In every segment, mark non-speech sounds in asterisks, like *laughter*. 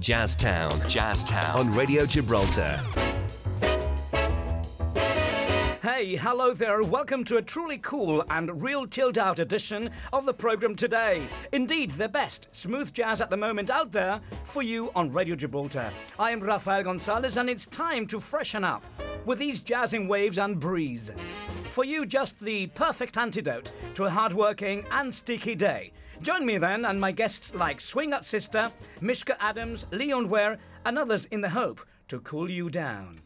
Jazztown. Jazztown. On Radio Gibraltar. Hey, hello there. Welcome to a truly cool and real chilled out edition of the program today. Indeed, the best smooth jazz at the moment out there for you on Radio Gibraltar. I am Rafael Gonzalez, and it's time to freshen up with these jazzing waves and breeze. For you, just the perfect antidote to a hard-working and sticky day. Join me then and my guests like Swing Out Sister, Mishka Adams, Leon Ware, and others in the hope to cool you down.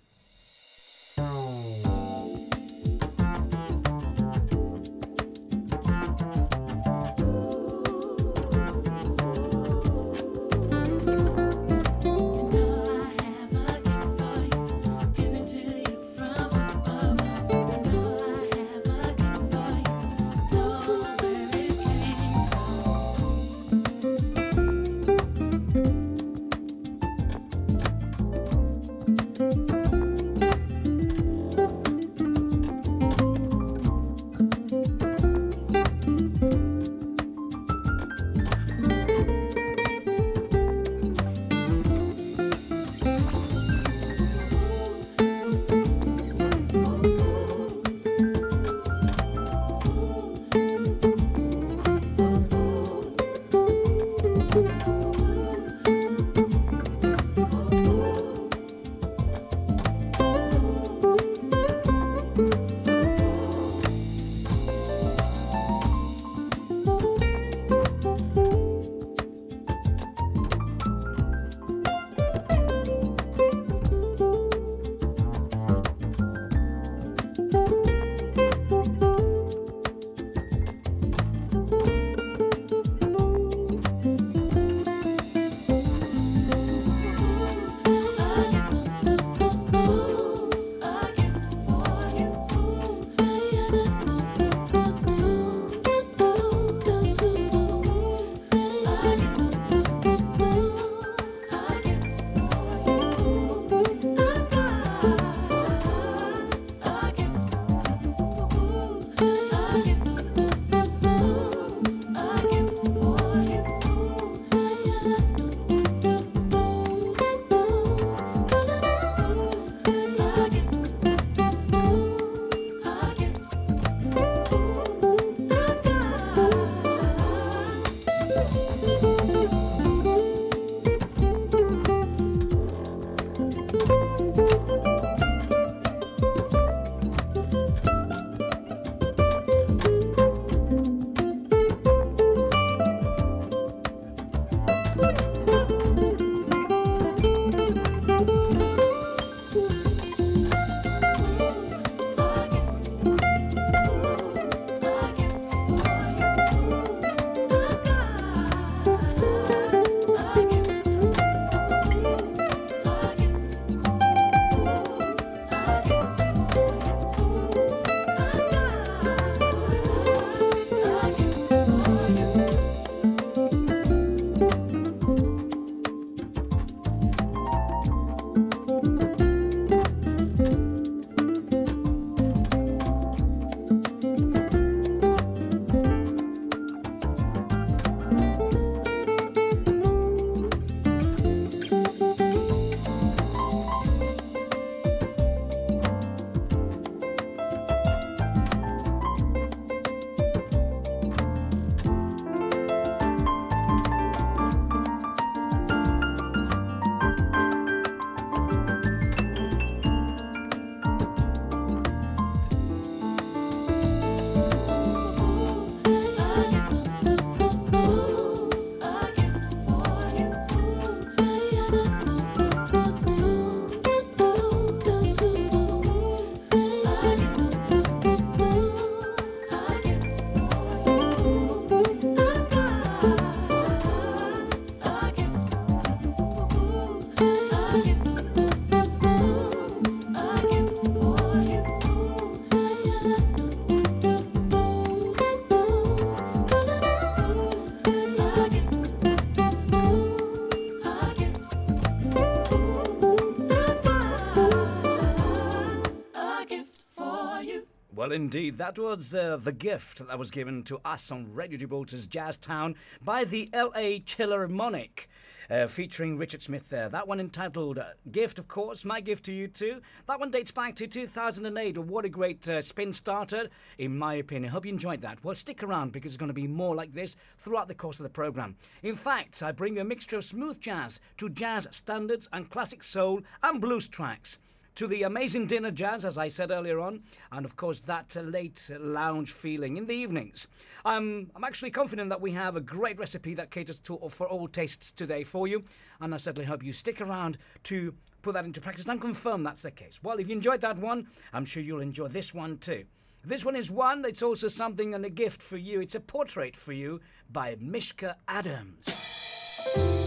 Indeed, that was uh, the gift that was given to us on Radio Gibraltar's Jazz Town by the LA Chillermonic. Uh, featuring Richard Smith there. That one entitled uh, Gift, of course, my gift to you too. That one dates back to 2008. What a great uh, spin starter, in my opinion. Hope you enjoyed that. Well, stick around because it's going to be more like this throughout the course of the program. In fact, I bring you a mixture of smooth jazz to jazz standards and classic soul and blues tracks to the amazing dinner jazz, as I said earlier on, and of course that uh, late lounge feeling in the evenings. Um, I'm actually confident that we have a great recipe that caters to, for all tastes today for you, and I certainly hope you stick around to put that into practice and confirm that's the case. Well, if you enjoyed that one, I'm sure you'll enjoy this one too. This one is one, it's also something and a gift for you. It's a portrait for you by Mishka Adams.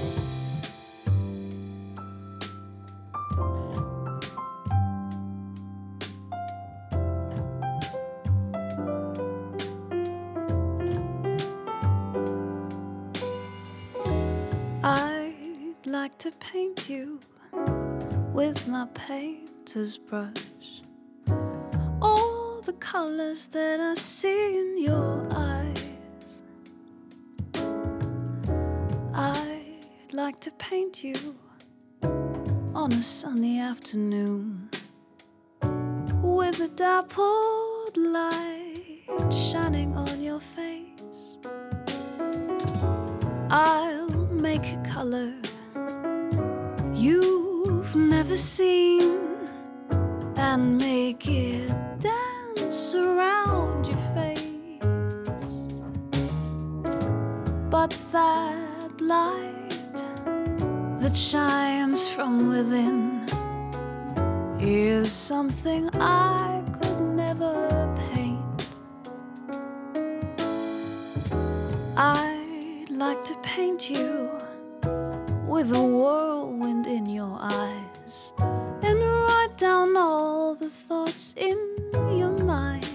To paint you with my painter's brush. All the colors that I see in your eyes. I'd like to paint you on a sunny afternoon with a dappled light shining on your face. I'll make a color you've never seen and make it dance around your face. But that light that shines from within is something I could never paint. I'd like to paint you with a whirlwind in your eyes and write down all the thoughts in your mind.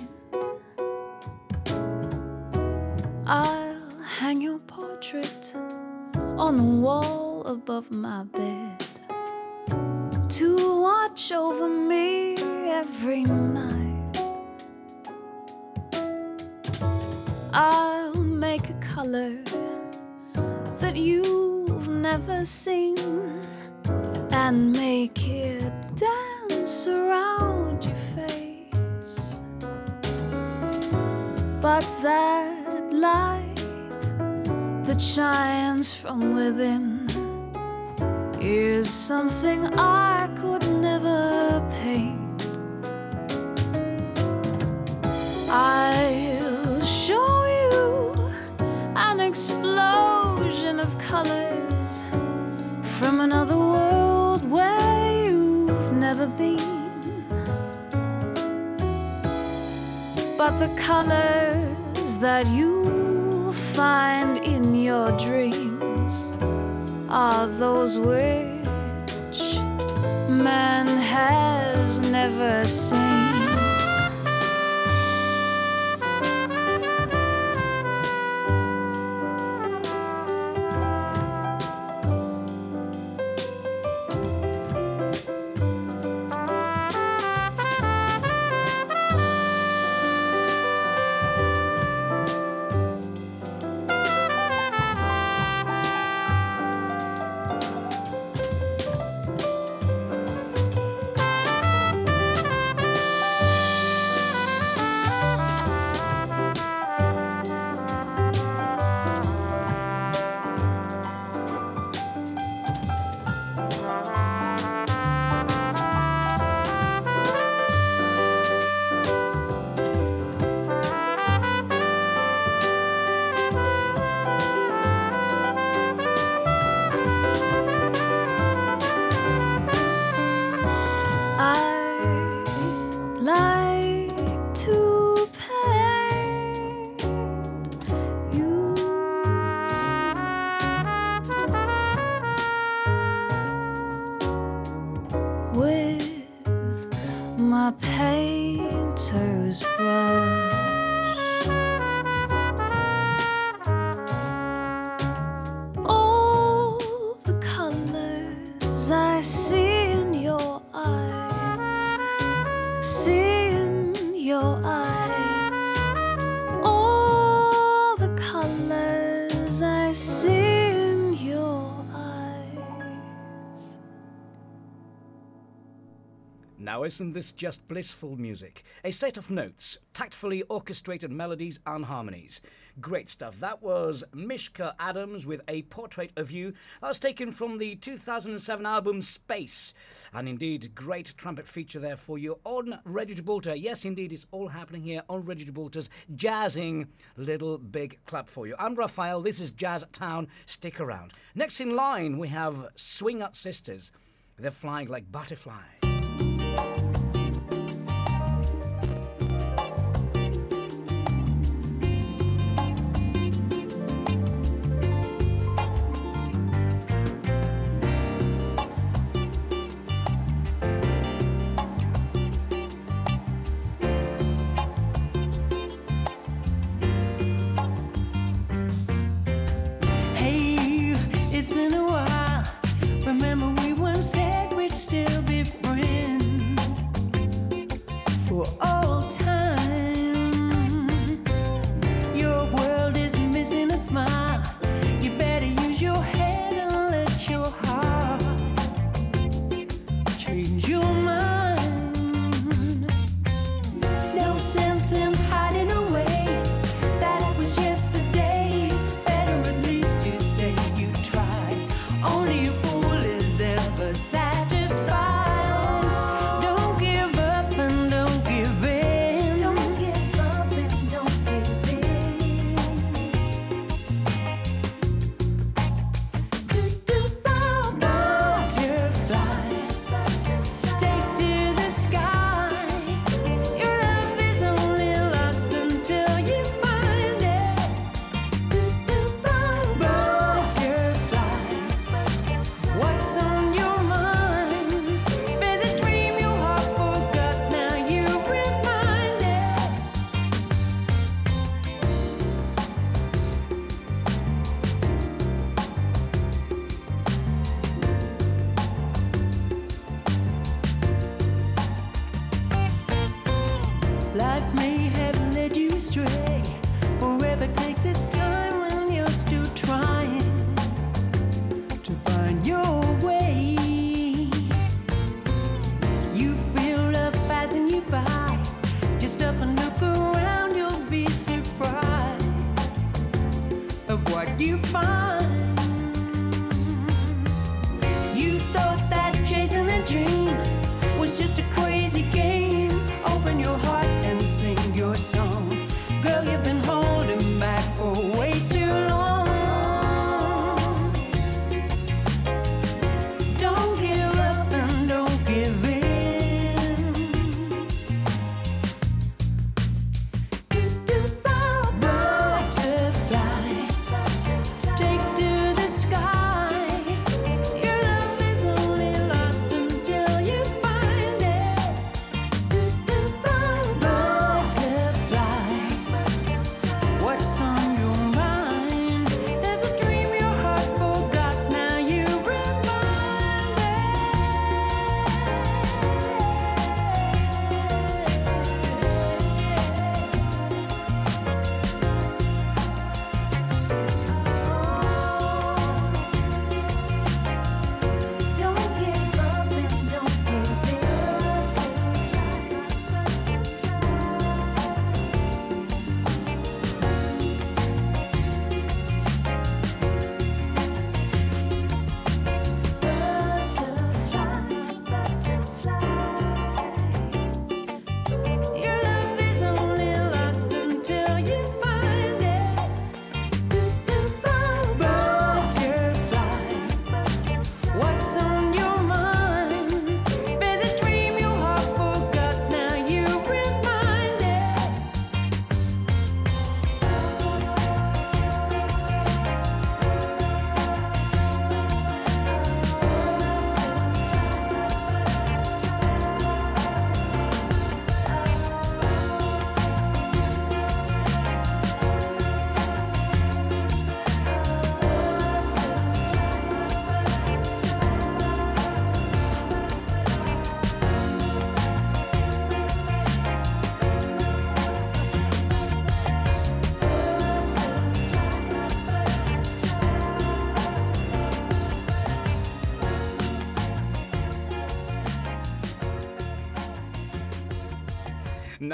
I'll hang your portrait on the wall above my bed to watch over me every night. I'll make a color that you never seen and make it dance around your face. But that light that shines from within is something I could never paint. I'll show you an explosion of colors from another world where you've never been. But the colors that you find in your dreams are those which man has never seen. Now, isn't this just blissful music? A set of notes, tactfully orchestrated melodies and harmonies. Great stuff. That was Mishka Adams with A Portrait of You. That was taken from the 2007 album Space. And indeed, great trumpet feature there for you on Radio Gibraltar. Yes, indeed, it's all happening here on Radio Gibraltar's jazzing little big club for you. I'm Raphael. This is Jazz Town. Stick around. Next in line, we have Swing Out Sisters. They're flying like butterflies.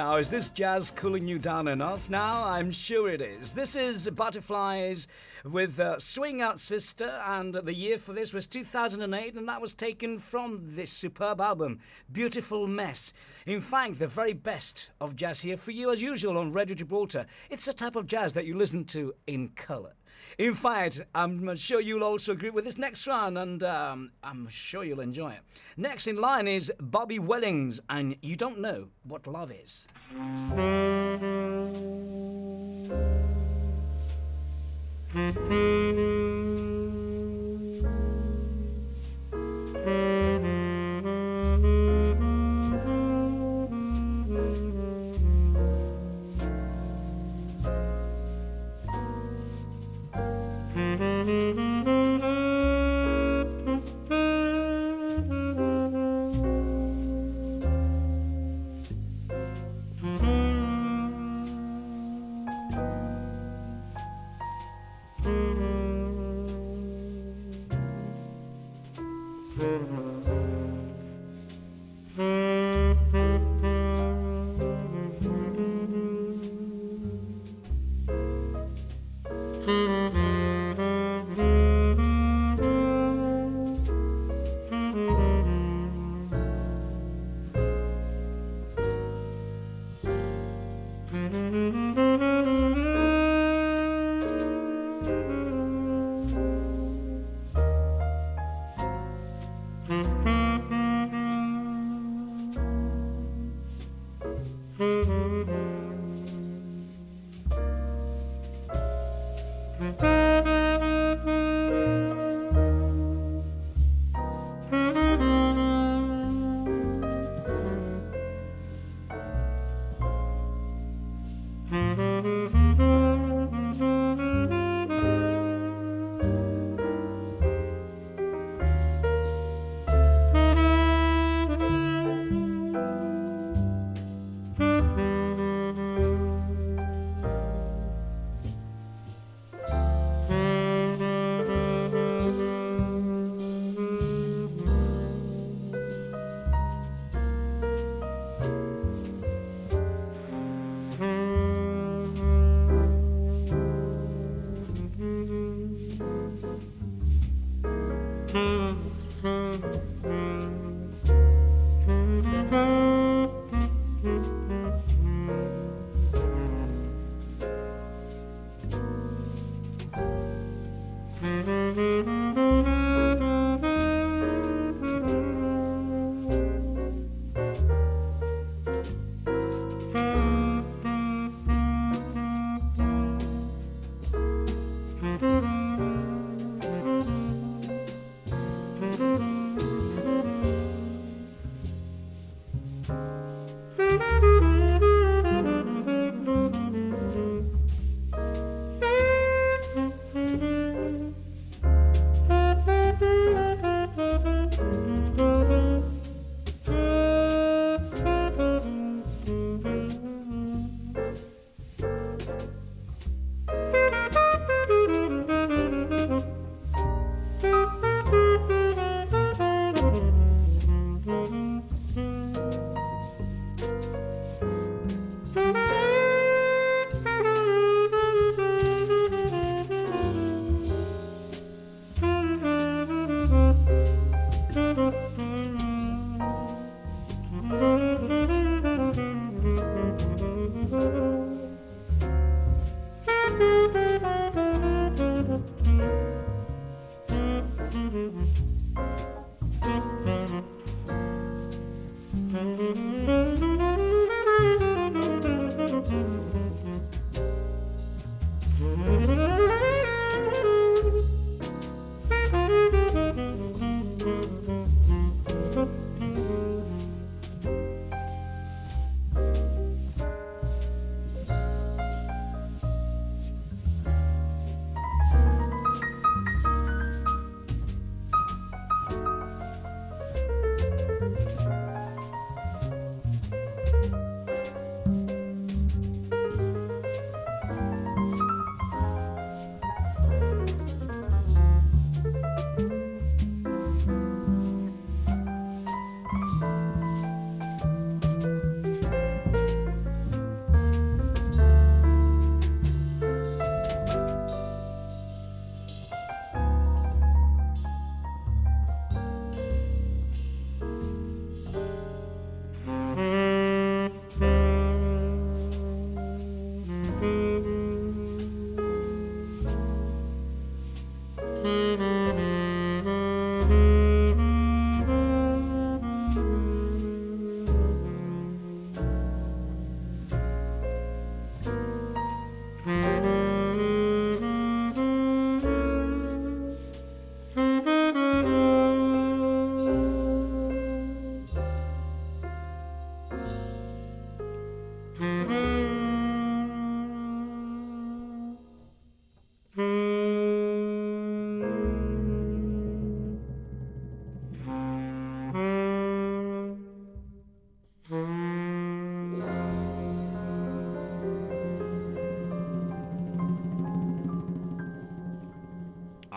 Now, is this jazz cooling you down enough? Now, I'm sure it is. This is Butterflies with uh, Swing Out Sister, and the year for this was 2008, and that was taken from this superb album, Beautiful Mess. In fact, the very best of jazz here for you, as usual, on Radio Gibraltar. It's a type of jazz that you listen to in colour. In fact, I'm sure you'll also agree with this next one, and um, I'm sure you'll enjoy it. Next in line is Bobby Wellins, and you don't know what love is. Mm-hmm.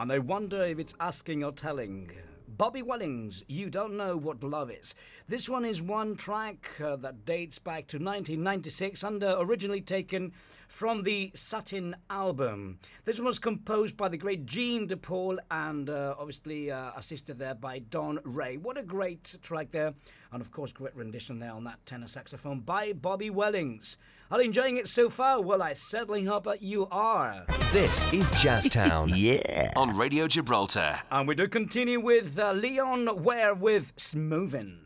And I wonder if it's asking or telling. Bobby Wellins, You Don't Know What Love Is. This one is one track uh, that dates back to 1996 and uh, originally taken from the Satin album. This one was composed by the great Gene DePaul and uh, obviously uh, assisted there by Don Raye. What a great track there, and of course, great rendition there on that tenor saxophone by Bobby Wellins. Are you enjoying it so far? Well, I certainly hope that you are. This is Jazz Town, *laughs* Yeah. On Radio Gibraltar. And we do continue with uh, Leon Ware with Smoothin'.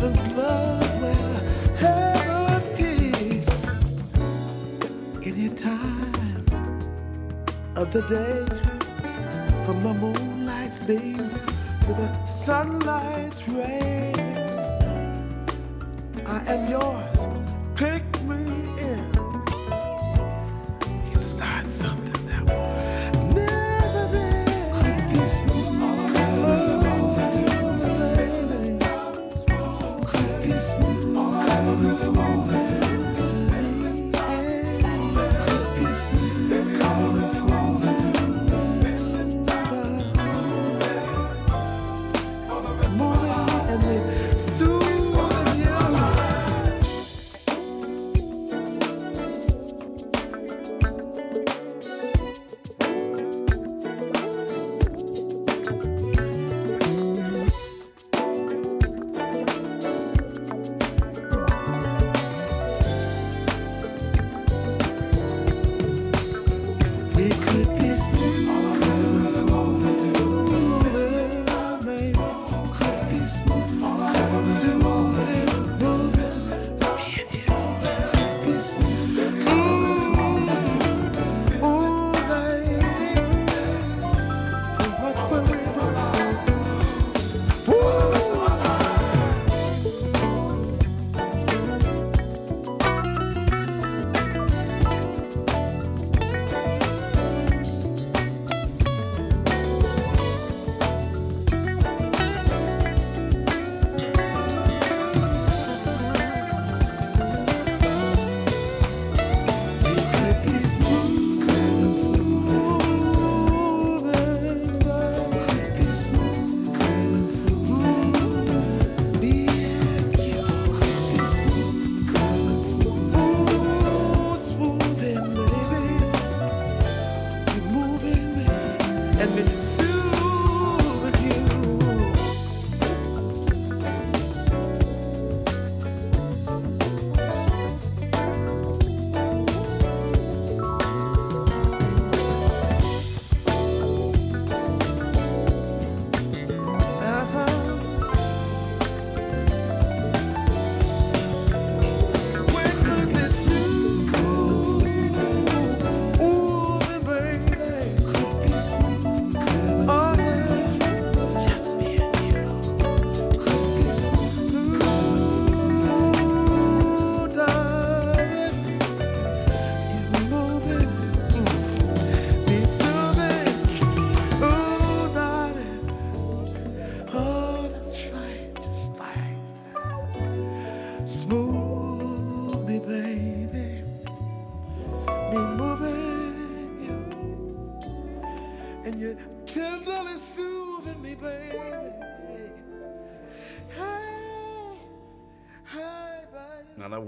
Heaven's love, where peace. Any time of the day, from the moonlight's beam to the sunlight's ray. I am yours.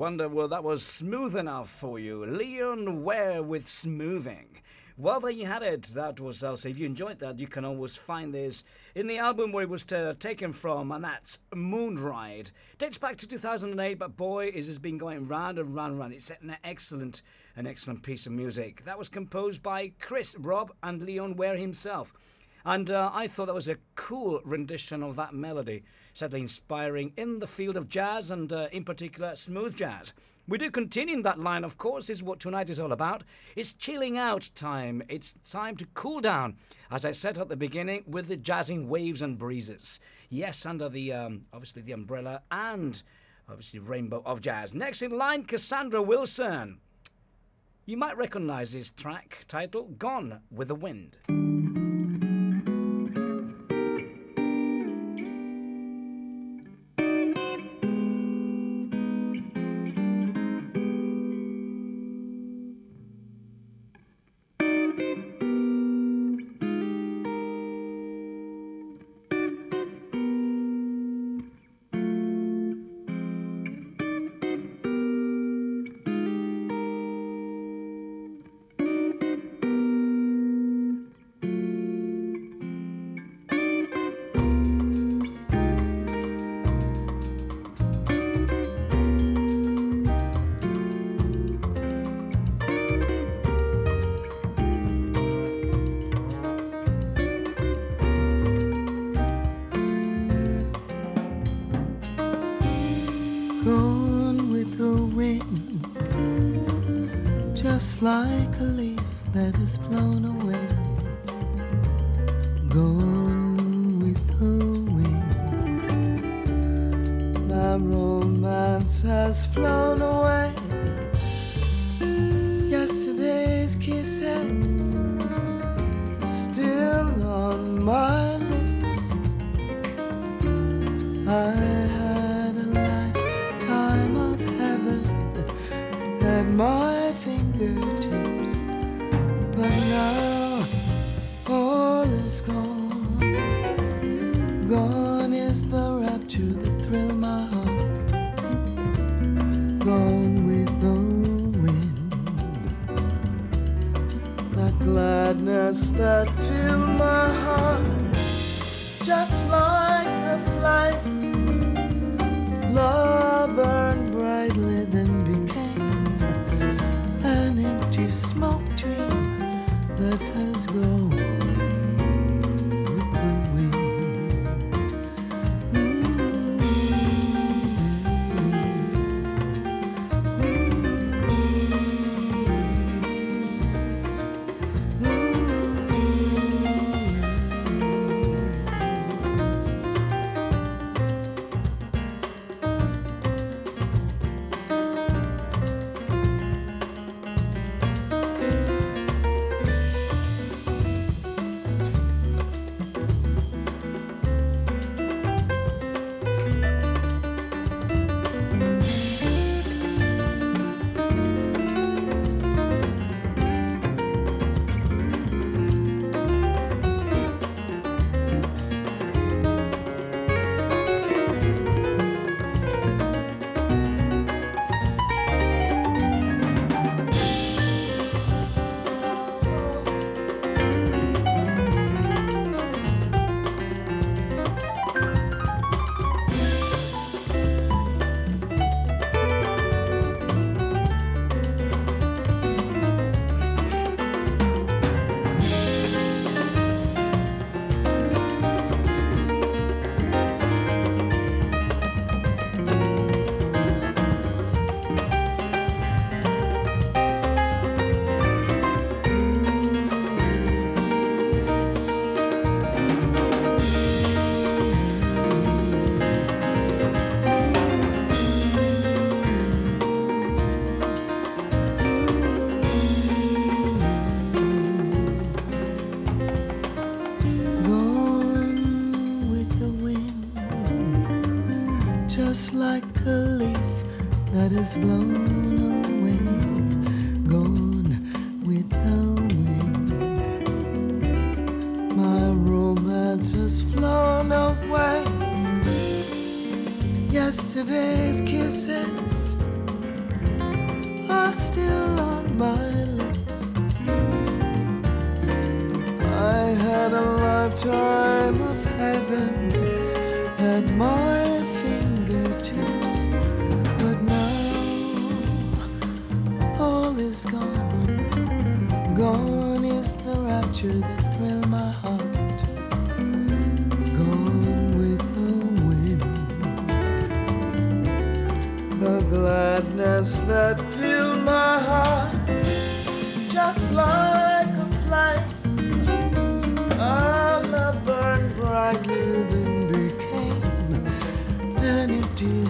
Wonder, well, that was smooth enough for you. Leon Ware with Smoothing. Well, there you had it. That was Elsa. If you enjoyed that, you can always find this in the album where it was uh, taken from, and that's Moonride. Dates back to 2008, but boy, is this been going round and round and round. It's an excellent, an excellent piece of music. That was composed by Chris, Rob, and Leon Ware himself. And uh, I thought that was a cool rendition of that melody, sadly inspiring in the field of jazz and, uh, in particular, smooth jazz. We do continue in that line, of course. Is what tonight is all about. It's chilling out time. It's time to cool down, as I said at the beginning, with the jazzing waves and breezes. Yes, under the um, obviously the umbrella and obviously rainbow of jazz. Next in line, Cassandra Wilson. You might recognize this track title, "Gone with the Wind." Is blown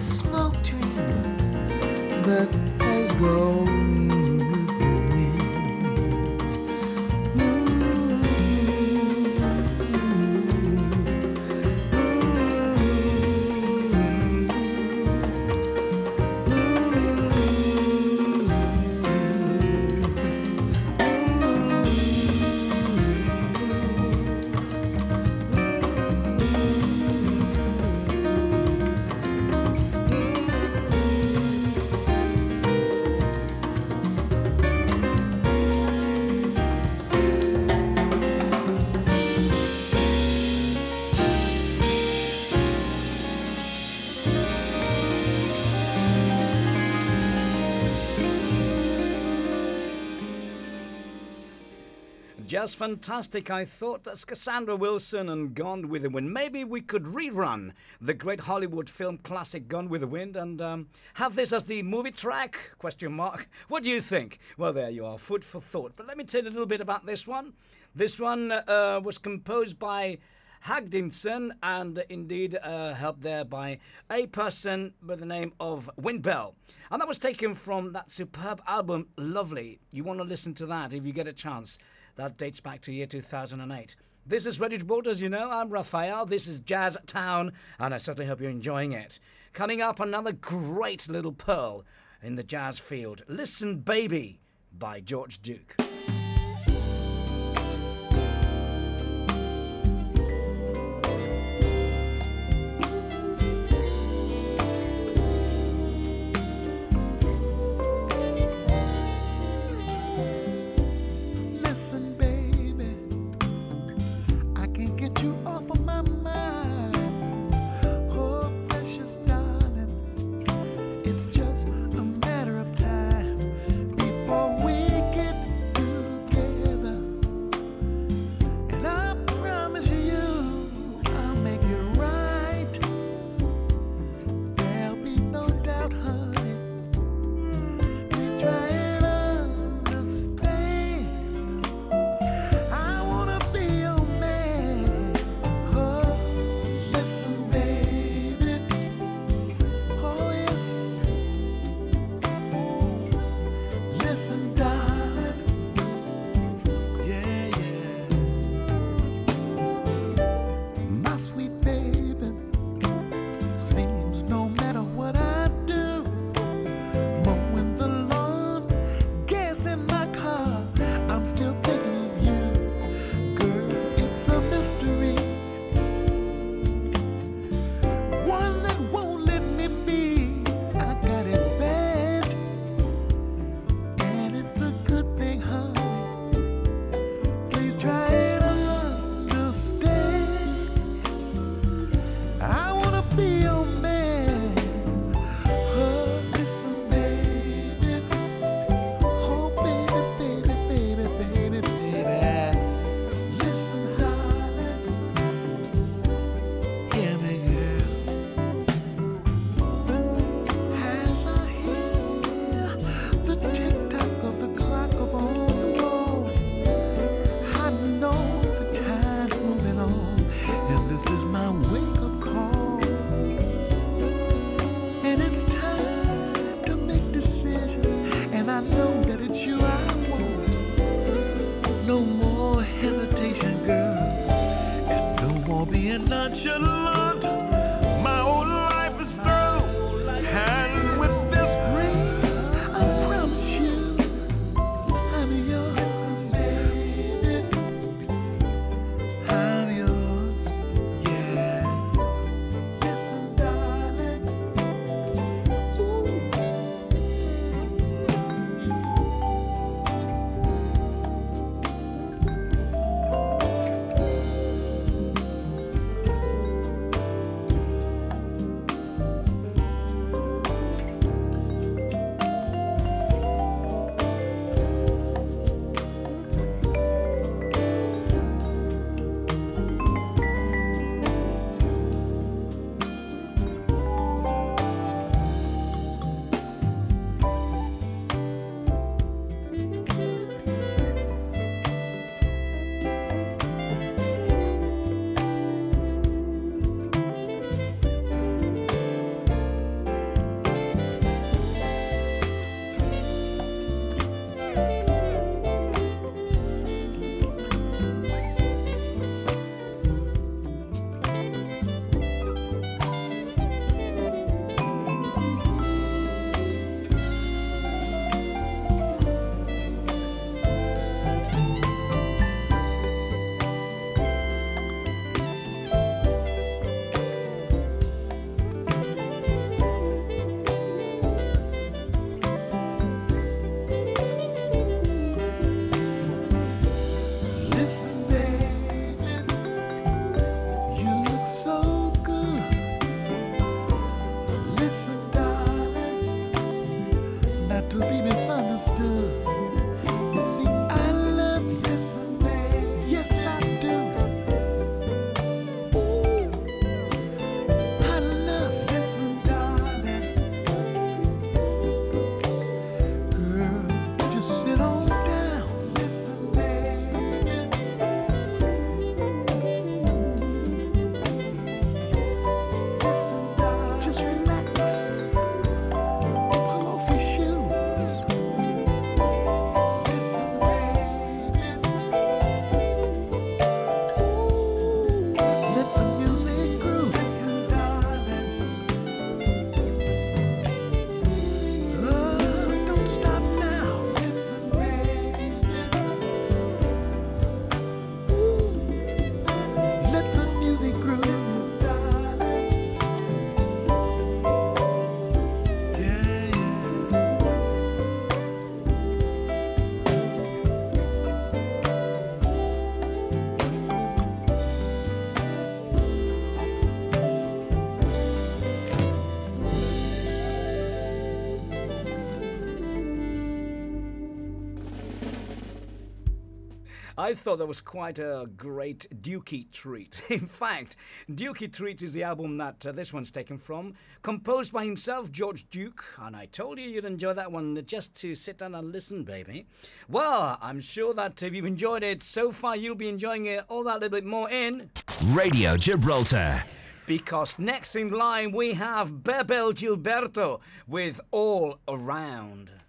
smoke dream that has gone Just fantastic. I thought that's Cassandra Wilson and Gone with the Wind. Maybe we could rerun the great Hollywood film classic Gone with the Wind and um, have this as the movie track? Question mark. What do you think? Well, there you are. Food for thought. But let me tell you a little bit about this one. This one uh, was composed by Hagdimson and indeed uh, helped there by a person by the name of Windbell. And that was taken from that superb album, Loverly. You want to listen to that if you get a chance. That dates back to year 2008. This is Gibraltar, as you know. I'm Raphael. This is Jazz Town, and I certainly hope you're enjoying it. Coming up, another great little pearl in the jazz field. Listen, Baby by George Duke. I thought that was quite a great Dukey treat. *laughs* In fact, Dukey Treat is the album that uh, this one's taken from, composed by himself, George Duke, and I told you you'd enjoy that one just to sit down and listen, baby. Well, I'm sure that if you've enjoyed it so far, you'll be enjoying it all that little bit more in. Radio Gibraltar. Because next in line we have Bebel Gilberto with All Around.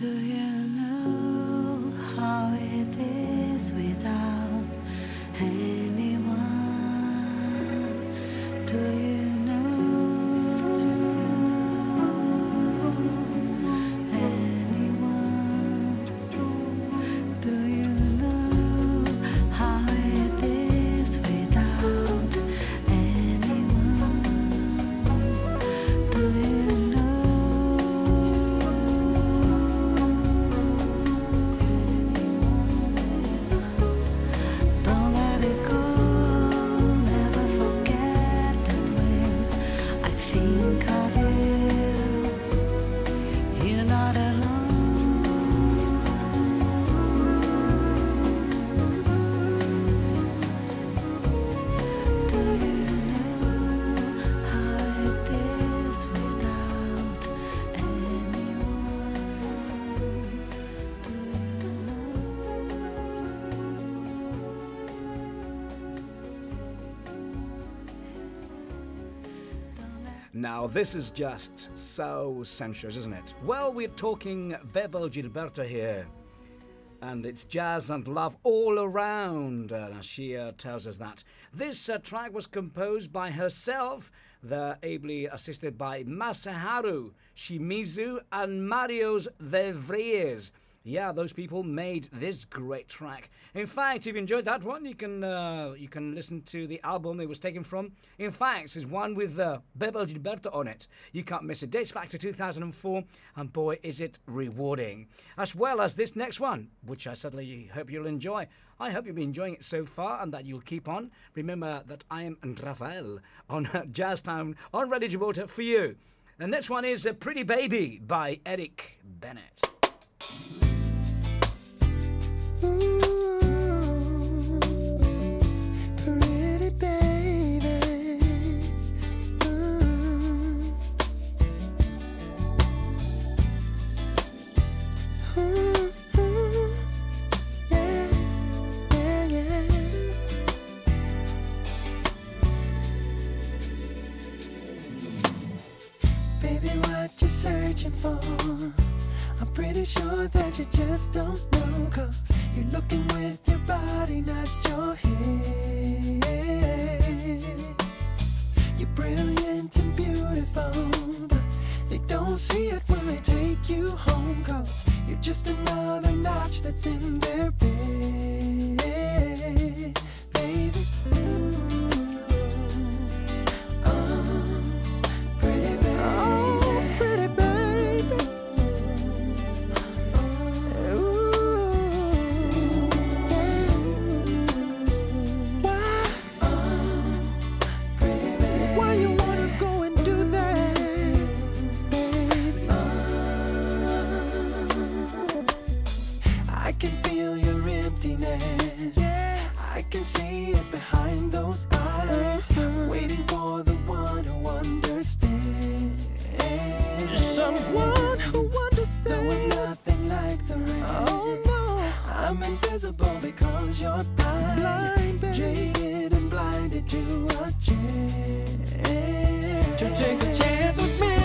Do you Now, this is just so sensuous, isn't it? Well, we're talking Bebel Gilberto here. And it's jazz and love all around. Uh, she tells us that. This uh, track was composed by herself, the ably assisted by Masaharu Shimizu and Marius De Vries. Yeah, those people made this great track. In fact, if you enjoyed that one, you can uh, you can listen to the album it was taken from. In fact, it's one with uh, Bebel Gilberto on it. You can't miss it. Dates back to 2004, and boy, is it rewarding. As well as this next one, which I certainly hope you'll enjoy. I hope you've been enjoying it so far, and that you'll keep on. Remember that I am Rafael on *laughs* Jazz Town on Radio Gibraltar for you. The next one is uh, Pretty Baby by Eric Bennett. That you just don't know Cause you're looking with your body, not your head. You're brilliant and beautiful But they don't see it when they take you home Cause you're just another notch that's in their bed invisible because you're blind. blind baby. Jaded and blinded to a chance. To take a chance with me.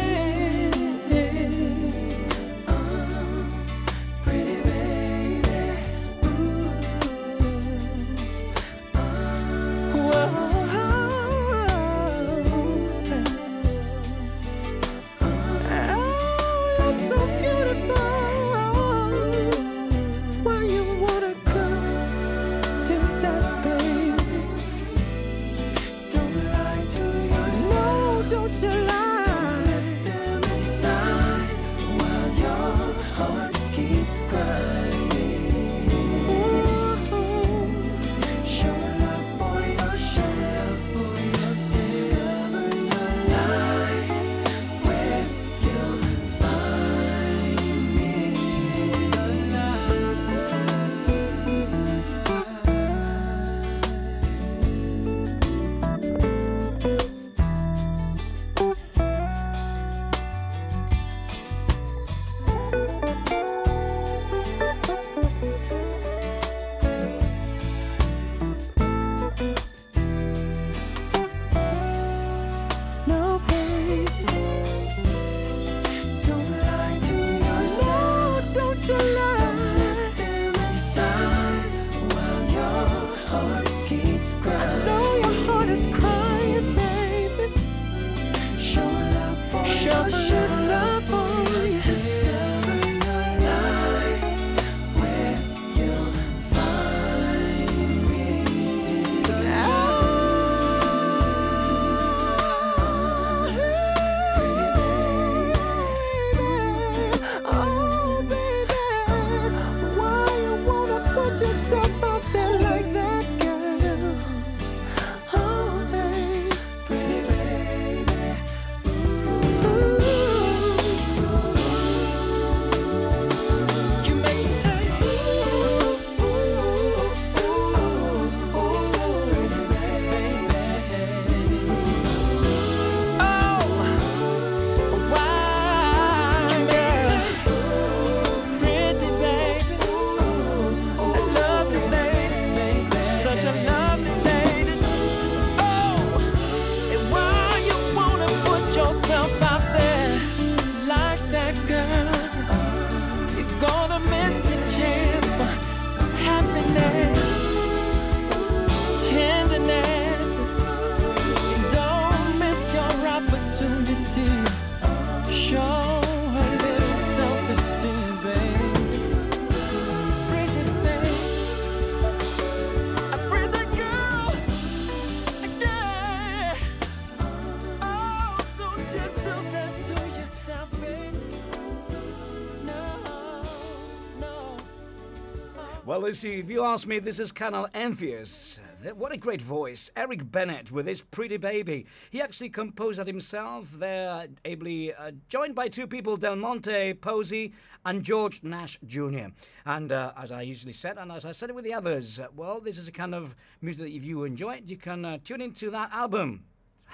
Lucy, if you ask me, this is kind of envious. What a great voice. Eric Bennett with his Pretty Baby. He actually composed that himself. They're ably uh, joined by two people, Del Monte Posey and George Nash Jr. And uh, as I usually said, and as I said it with the others, uh, well, this is a kind of music that if you enjoy it, you can uh, tune into that album.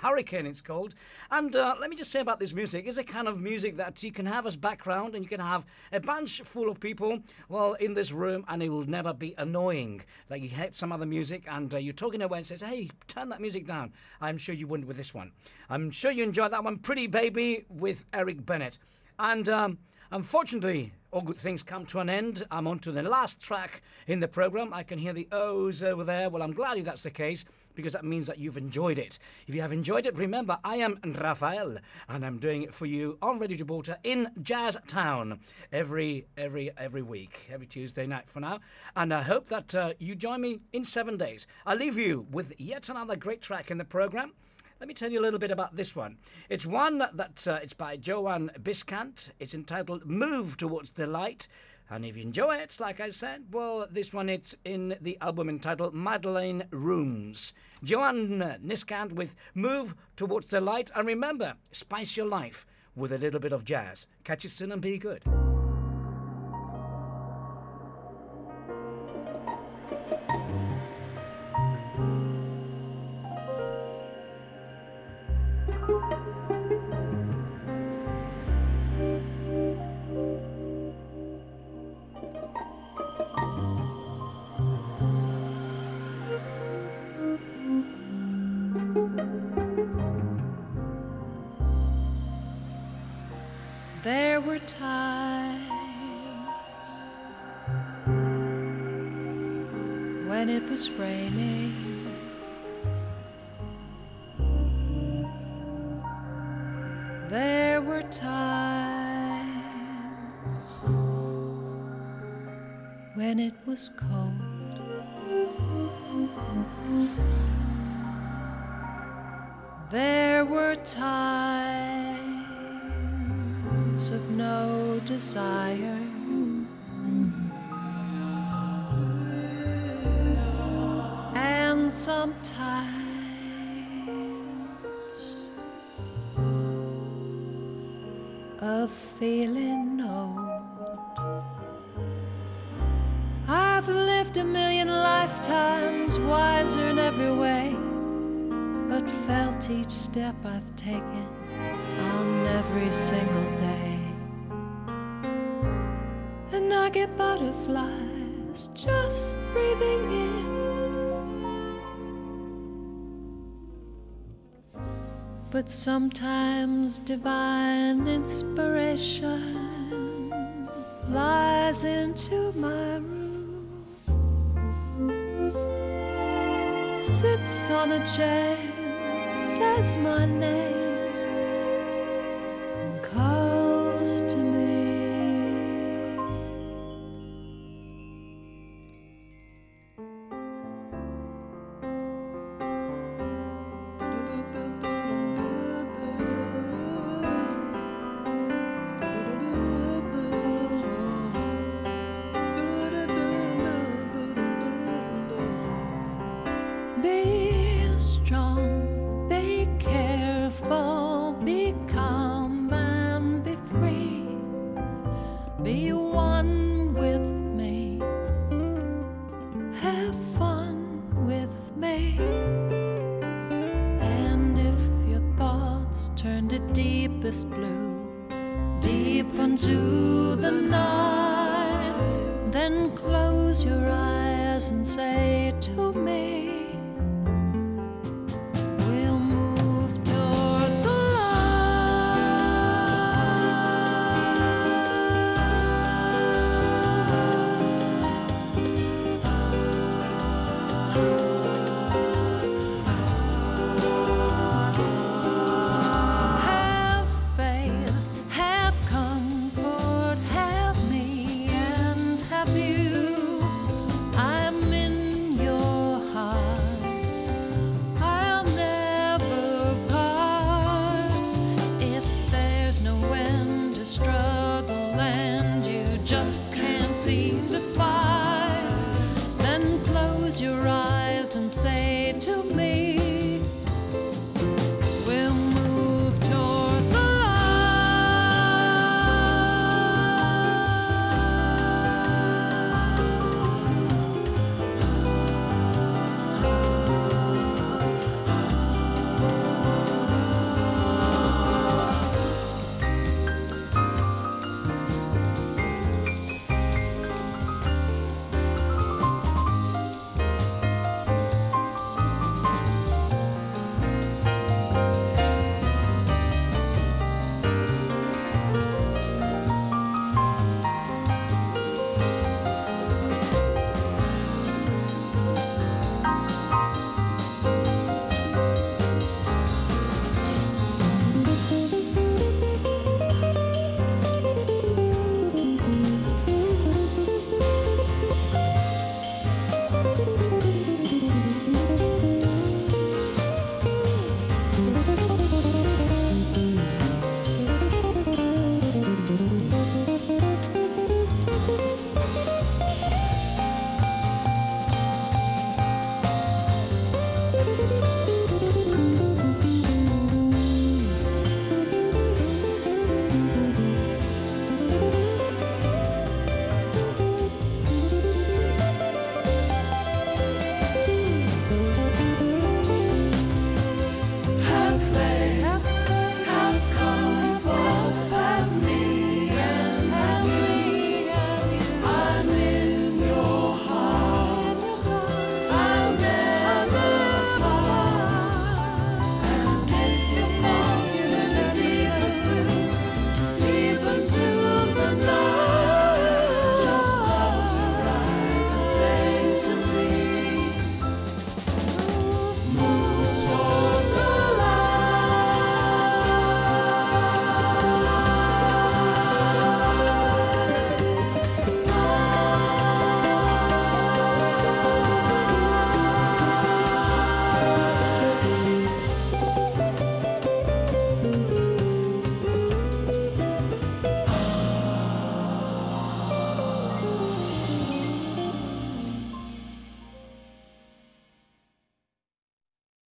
Hurricane, it's called. And uh, let me just say about this music, it's a kind of music that you can have as background and you can have a bunch full of people, well, in this room and it will never be annoying. Like you hit some other music and uh, you're talking away and says, hey, turn that music down. I'm sure you wouldn't with this one. I'm sure you enjoyed that one, Pretty Baby with Eric Bennett. And um, unfortunately, all good things come to an end. I'm on to the last track in the program. I can hear the O's over there. Well, I'm glad if that's the case because that means that you've enjoyed it. If you have enjoyed it, remember I am Rafael and I'm doing it for you on Radio Gibraltar in Jazz Town every every every week, every Tuesday night for now. And I hope that uh, you join me in seven days. I leave you with yet another great track in the program. Let me tell you a little bit about this one. It's one that uh, it's by Joanne Biscant. It's entitled "Move Towards the Light." And if you enjoy it, like I said, well, this one it's in the album entitled Madeleine Rooms. Joanne Niskant with Move Towards the Light. And remember, spice your life with a little bit of jazz. Catch you soon and be good. When it was cold. There were times of no desire. And sometimes of feeling every way, but felt each step I've taken on every single day. And I get butterflies just breathing in. But sometimes divine inspiration flies into my room, on a chair, says my name,